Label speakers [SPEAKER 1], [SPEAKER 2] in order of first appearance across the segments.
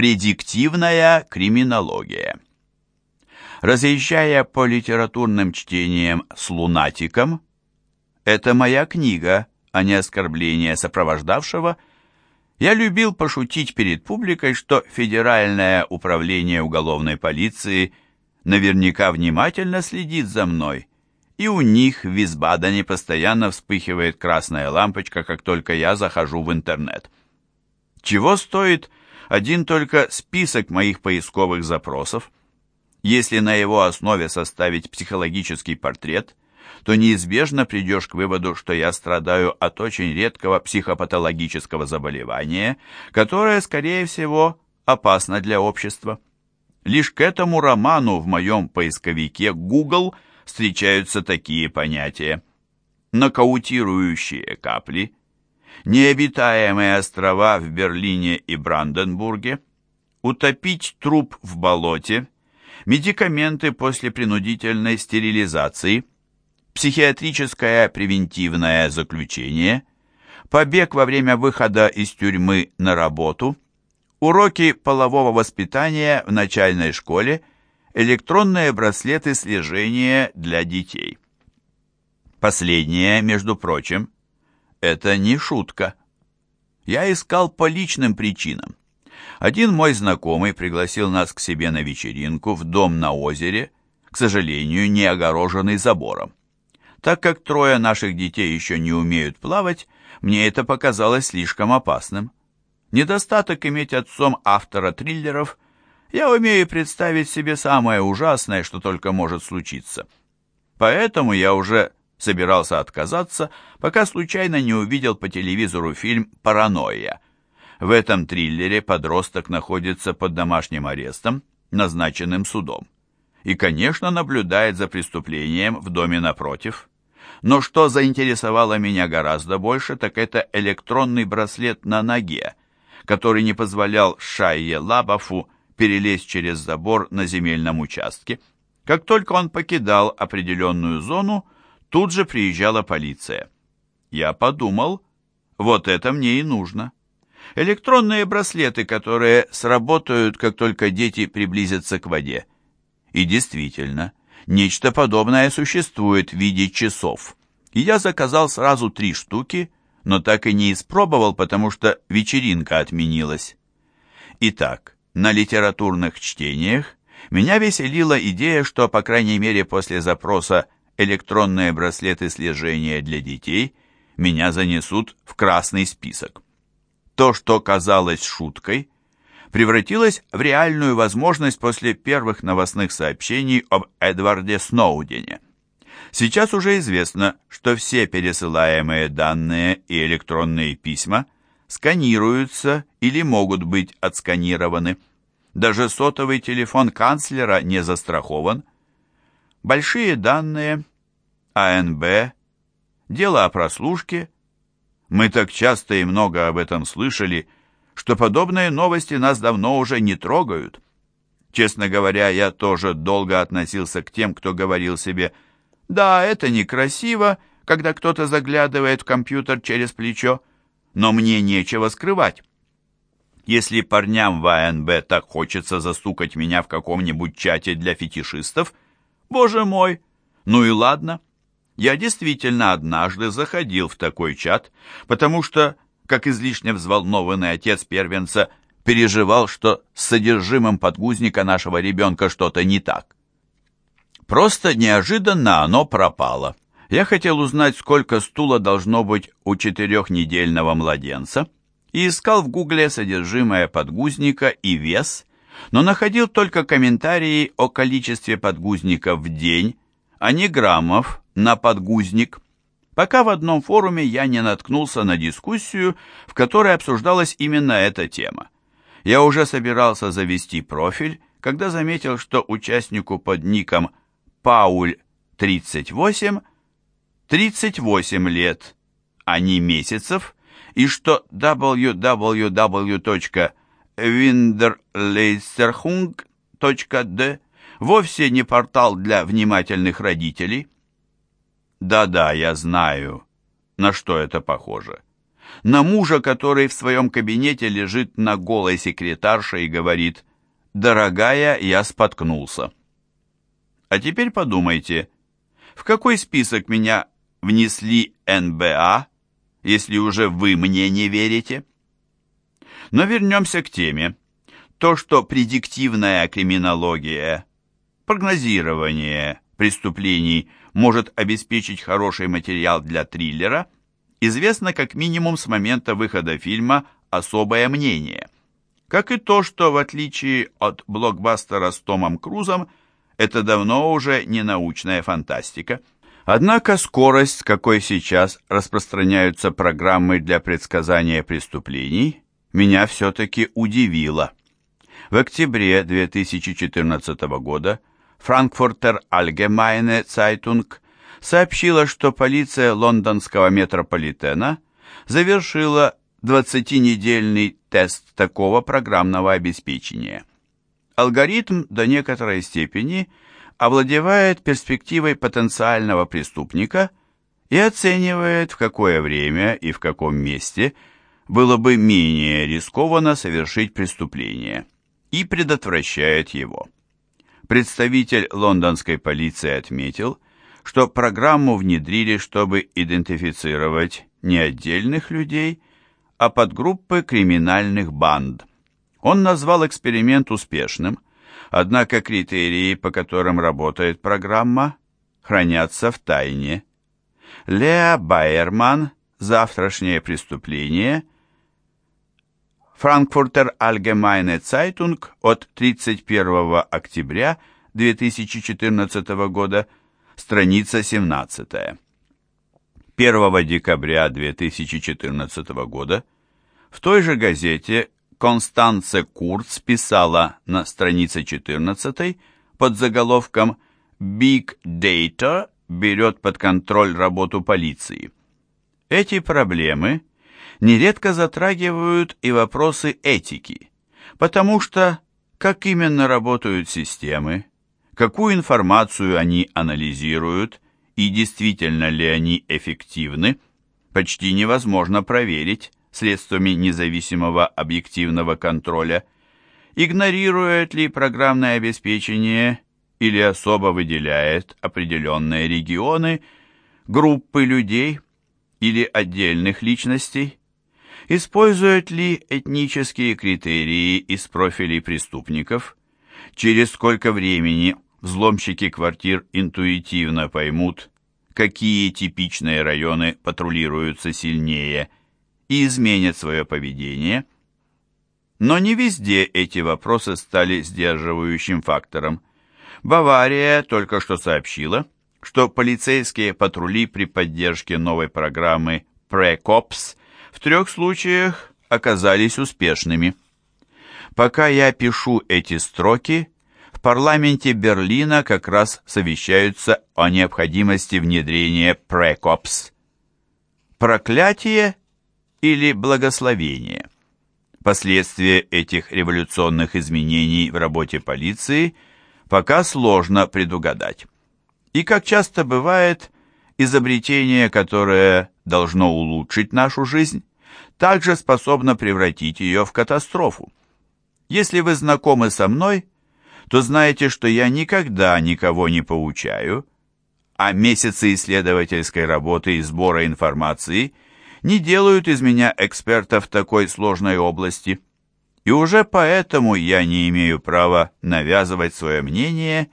[SPEAKER 1] Предиктивная криминология. Разъезжая по литературным чтениям с лунатиком, это моя книга, а не оскорбление сопровождавшего, я любил пошутить перед публикой, что Федеральное управление уголовной полиции наверняка внимательно следит за мной, и у них в Висбадене постоянно вспыхивает красная лампочка, как только я захожу в интернет. Чего стоит один только список моих поисковых запросов. Если на его основе составить психологический портрет, то неизбежно придешь к выводу, что я страдаю от очень редкого психопатологического заболевания, которое, скорее всего, опасно для общества. Лишь к этому роману в моем поисковике Google встречаются такие понятия. Нокаутирующие капли – необитаемые острова в Берлине и Бранденбурге, утопить труп в болоте, медикаменты после принудительной стерилизации, психиатрическое превентивное заключение, побег во время выхода из тюрьмы на работу, уроки полового воспитания в начальной школе, электронные браслеты слежения для детей. Последнее, между прочим, это не шутка. Я искал по личным причинам. Один мой знакомый пригласил нас к себе на вечеринку в дом на озере, к сожалению, не огороженный забором. Так как трое наших детей еще не умеют плавать, мне это показалось слишком опасным. Недостаток иметь отцом автора триллеров – я умею представить себе самое ужасное, что только может случиться. Поэтому я уже собирался отказаться, пока случайно не увидел по телевизору фильм «Паранойя». В этом триллере подросток находится под домашним арестом, назначенным судом. И, конечно, наблюдает за преступлением в доме напротив. Но что заинтересовало меня гораздо больше, так это электронный браслет на ноге, который не позволял Шайе Лабафу перелезть через забор на земельном участке. Как только он покидал определенную зону, Тут же приезжала полиция. Я подумал, вот это мне и нужно. Электронные браслеты, которые сработают, как только дети приблизятся к воде. И действительно, нечто подобное существует в виде часов. И я заказал сразу три штуки, но так и не испробовал, потому что вечеринка отменилась. Итак, на литературных чтениях меня веселила идея, что, по крайней мере, после запроса электронные браслеты слежения для детей меня занесут в красный список. То, что казалось шуткой, превратилось в реальную возможность после первых новостных сообщений об Эдварде Сноудене. Сейчас уже известно, что все пересылаемые данные и электронные письма сканируются или могут быть отсканированы. Даже сотовый телефон канцлера не застрахован. Большие данные АНБ, дело о прослушке. Мы так часто и много об этом слышали, что подобные новости нас давно уже не трогают. Честно говоря, я тоже долго относился к тем, кто говорил себе «Да, это некрасиво, когда кто-то заглядывает в компьютер через плечо, но мне нечего скрывать». Если парням в АНБ так хочется застукать меня в каком-нибудь чате для фетишистов, боже мой, ну и ладно. Я действительно однажды заходил в такой чат, потому что, как излишне взволнованный отец первенца, переживал, что с содержимым подгузника нашего ребенка что-то не так. Просто неожиданно оно пропало. Я хотел узнать, сколько стула должно быть у четырехнедельного младенца, и искал в гугле содержимое подгузника и вес, но находил только комментарии о количестве подгузников в день, а не граммов, на подгузник, пока в одном форуме я не наткнулся на дискуссию, в которой обсуждалась именно эта тема. Я уже собирался завести профиль, когда заметил, что участнику под ником Пауль38 38 лет, а не месяцев, и что www.winderleisterhung.de вовсе не портал для внимательных родителей. Да-да, я знаю, на что это похоже. на мужа, который в своем кабинете лежит на голой секретарше и говорит «Дорогая, я споткнулся». А теперь подумайте, в какой список меня внесли НБА, если уже вы мне не верите? Но вернемся к теме. То, что предиктивная криминология, прогнозирование преступлений может обеспечить хороший материал для триллера, известно как минимум с момента выхода фильма «Особое мнение». Как и то, что в отличие от блокбастера с Томом Крузом, это давно уже не научная фантастика. Однако скорость, с какой сейчас распространяются программы для предсказания преступлений, меня все-таки удивила. В октябре 2014 года Frankfurter Allgemeine Zeitung сообщила, что полиция лондонского метрополитена завершила 20-недельный тест такого программного обеспечения. Алгоритм до некоторой степени овладевает перспективой потенциального преступника и оценивает, в какое время и в каком месте было бы менее рискованно совершить преступление, и предотвращает его. Представитель лондонской полиции отметил, что программу внедрили, чтобы идентифицировать не отдельных людей, а подгруппы криминальных банд. Он назвал эксперимент успешным, однако критерии, по которым работает программа, хранятся в тайне. Леа Байерман «Завтрашнее преступление» Frankfurter Allgemeine Zeitung от 31 октября 2014 года, страница 17. 1 декабря 2014 года в той же газете Констанце Курц писала на странице 14 под заголовком «Big Data берет под контроль работу полиции». Эти проблемы – нередко затрагивают и вопросы этики, потому что как именно работают системы, какую информацию они анализируют и действительно ли они эффективны, почти невозможно проверить средствами независимого объективного контроля, игнорирует ли программное обеспечение или особо выделяет определенные регионы, группы людей или отдельных личностей, Используют ли этнические критерии из профилей преступников? Через сколько времени взломщики квартир интуитивно поймут, какие типичные районы патрулируются сильнее и изменят свое поведение? Но не везде эти вопросы стали сдерживающим фактором. Бавария только что сообщила, что полицейские патрули при поддержке новой программы PreCops в трех случаях оказались успешными. Пока я пишу эти строки, в парламенте Берлина как раз совещаются о необходимости внедрения прекопс. Проклятие или благословение? Последствия этих революционных изменений в работе полиции пока сложно предугадать. И как часто бывает, изобретение, которое должно улучшить нашу жизнь, также способно превратить ее в катастрофу. Если вы знакомы со мной, то знаете, что я никогда никого не поучаю, а месяцы исследовательской работы и сбора информации не делают из меня эксперта в такой сложной области. И уже поэтому я не имею права навязывать свое мнение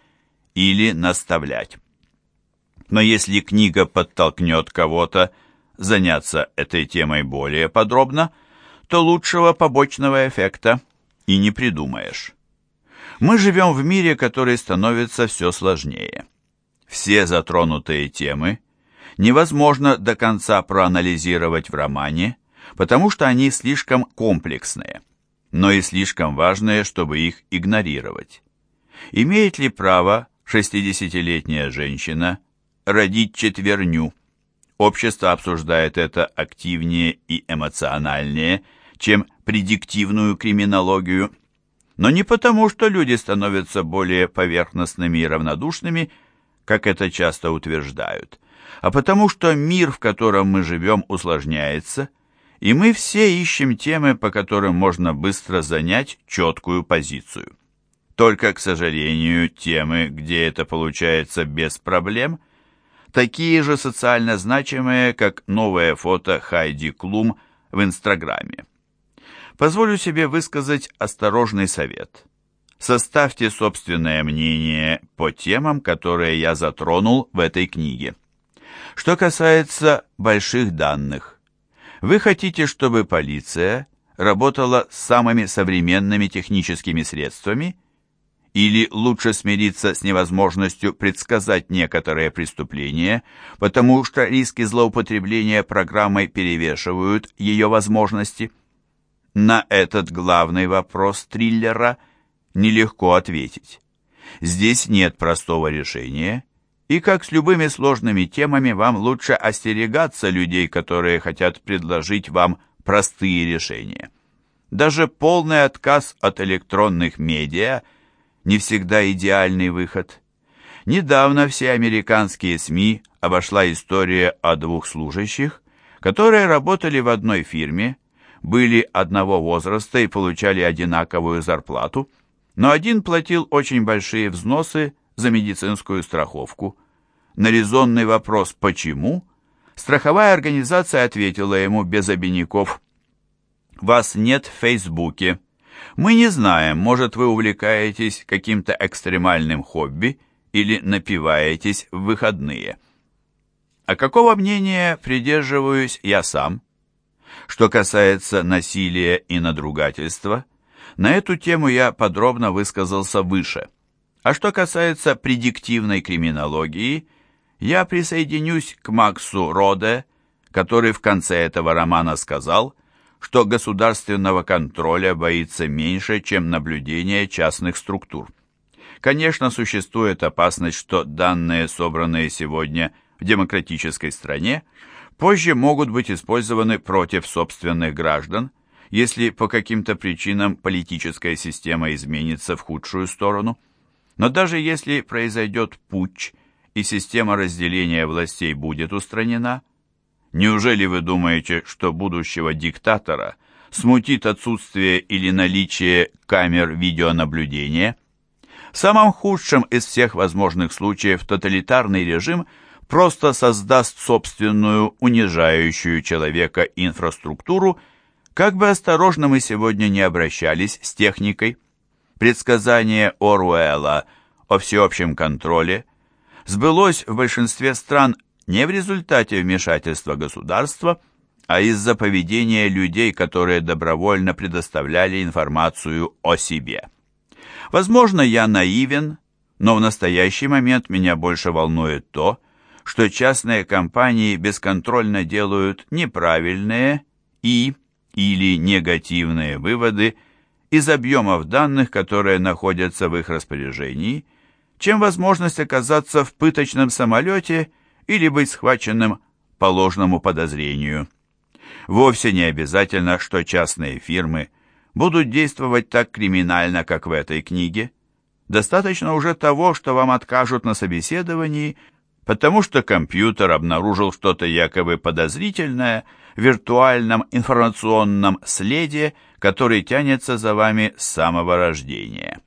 [SPEAKER 1] или наставлять. Но если книга подтолкнет кого-то заняться этой темой более подробно, то лучшего побочного эффекта и не придумаешь. Мы живем в мире, который становится все сложнее. Все затронутые темы невозможно до конца проанализировать в романе, потому что они слишком комплексные, но и слишком важные, чтобы их игнорировать. Имеет ли право 60-летняя женщина родить четверню? Общество обсуждает это активнее и эмоциональнее, чем предиктивную криминологию. Но не потому, что люди становятся более поверхностными и равнодушными, как это часто утверждают, а потому что мир, в котором мы живем, усложняется, и мы все ищем темы, по которым можно быстро занять четкую позицию. Только, к сожалению, темы, где это получается без проблем, такие же социально значимые, как новое фото Хайди Клум в Инстаграме. Позволю себе высказать осторожный совет. Составьте собственное мнение по темам, которые я затронул в этой книге. Что касается больших данных, вы хотите, чтобы полиция работала с самыми современными техническими средствами или лучше смириться с невозможностью предсказать некоторые преступления, потому что риски злоупотребления программой перевешивают ее возможности? На этот главный вопрос триллера нелегко ответить. Здесь нет простого решения, и как с любыми сложными темами, вам лучше остерегаться людей, которые хотят предложить вам простые решения. Даже полный отказ от электронных медиа не всегда идеальный выход. Недавно все американские СМИ обошла история о двух служащих, которые работали в одной фирме, были одного возраста и получали одинаковую зарплату, но один платил очень большие взносы за медицинскую страховку. На резонный вопрос «почему?» страховая организация ответила ему без обиняков «Вас нет в Фейсбуке. Мы не знаем, может, вы увлекаетесь каким-то экстремальным хобби или напиваетесь в выходные». А какого мнения придерживаюсь я сам? Что касается насилия и надругательства, на эту тему я подробно высказался выше – а что касается предиктивной криминологии, я присоединюсь к Максу Роде, который в конце этого романа сказал, что государственного контроля боится меньше, чем наблюдение частных структур. Конечно, существует опасность, что данные, собранные сегодня в демократической стране, позже могут быть использованы против собственных граждан, если по каким-то причинам политическая система изменится в худшую сторону. Но даже если произойдет путч и система разделения властей будет устранена, неужели вы думаете, что будущего диктатора смутит отсутствие или наличие камер видеонаблюдения? В самом худшем из всех возможных случаев тоталитарный режим просто создаст собственную унижающую человека инфраструктуру, как бы осторожно мы сегодня не обращались с техникой. Предсказание Оруэлла о всеобщем контроле сбылось в большинстве стран не в результате вмешательства государства, а из-за поведения людей, которые добровольно предоставляли информацию о себе. Возможно, я наивен, но в настоящий момент меня больше волнует то, что частные компании бесконтрольно делают неправильные и или негативные выводы из объемов данных, которые находятся в их распоряжении, чем возможность оказаться в пыточном самолете или быть схваченным по ложному подозрению. Вовсе не обязательно, что частные фирмы будут действовать так криминально, как в этой книге. Достаточно уже того, что вам откажут на собеседовании, потому что компьютер обнаружил что-то якобы подозрительное в виртуальном информационном следе, который тянется за вами с самого рождения.